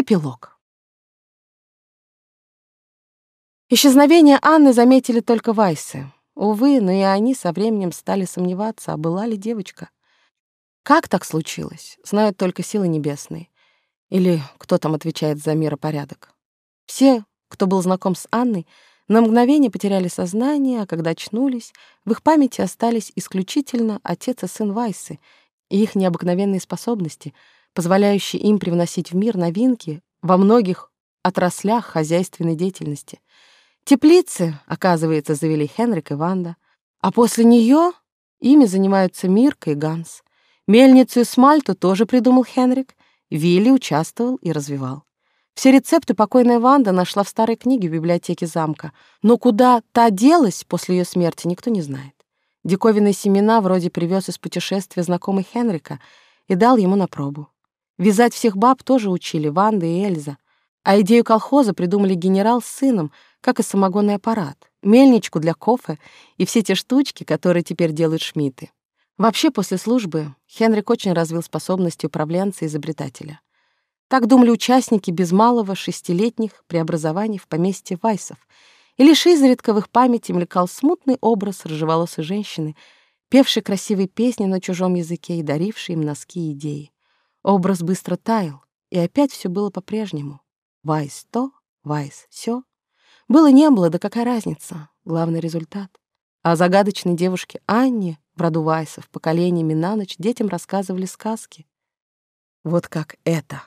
Эпилог. Исчезновение Анны заметили только Вайсы. Увы, но и они со временем стали сомневаться, а была ли девочка. Как так случилось, знают только силы небесные. Или кто там отвечает за миропорядок. Все, кто был знаком с Анной, на мгновение потеряли сознание, а когда очнулись, в их памяти остались исключительно отец и сын Вайсы и их необыкновенные способности, позволяющие им привносить в мир новинки во многих отраслях хозяйственной деятельности — Теплицы, оказывается, завели Хенрик и Ванда, а после нее ими занимаются Мирка и Ганс. Мельницу и смальту тоже придумал Хенрик, Вилли участвовал и развивал. Все рецепты покойная Ванда нашла в старой книге в библиотеке замка, но куда та делась после ее смерти, никто не знает. Диковинные семена вроде привез из путешествия знакомый Хенрика и дал ему на пробу. Вязать всех баб тоже учили Ванда и Эльза, а идею колхоза придумали генерал с сыном — как и самогонный аппарат, мельничку для кофе и все те штучки, которые теперь делают шмиты. Вообще, после службы Хенрик очень развил способности управленца и изобретателя. Так думали участники без малого шестилетних преобразований в поместье Вайсов, и лишь изредка в их памяти мелькал смутный образ рыжеволосой женщины, певшей красивые песни на чужом языке и дарившей им носки идеи. Образ быстро таял, и опять все было по-прежнему. Вайс то, Вайс все, было не было, да какая разница? Главный результат. О загадочной девушке Анне в роду Вайсов поколениями на ночь детям рассказывали сказки. Вот как это.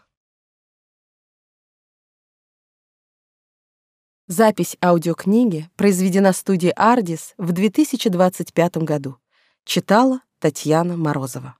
Запись аудиокниги произведена студией «Ардис» в 2025 году. Читала Татьяна Морозова.